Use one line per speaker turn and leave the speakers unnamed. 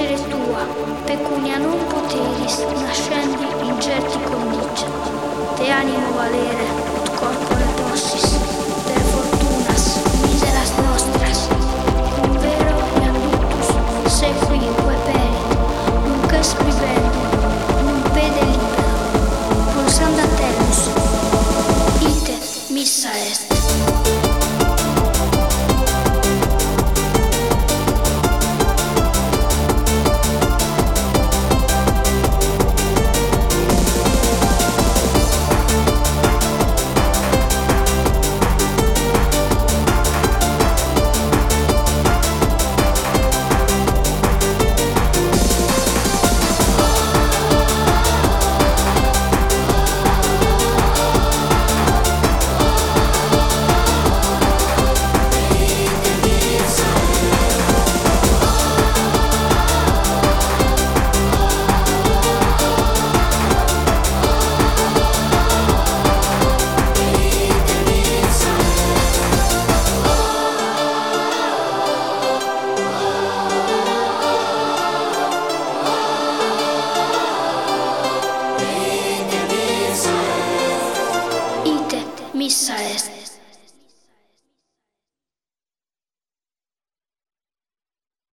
essere tua, pecunia non poteris, nascendi Suicides.